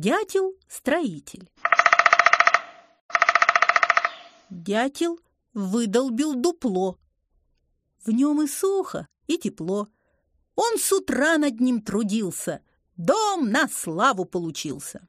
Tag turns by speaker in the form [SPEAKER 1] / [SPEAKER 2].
[SPEAKER 1] Дятел-строитель. Дятел выдолбил дупло. В нем и сухо, и тепло. Он с утра над ним трудился. Дом на славу получился.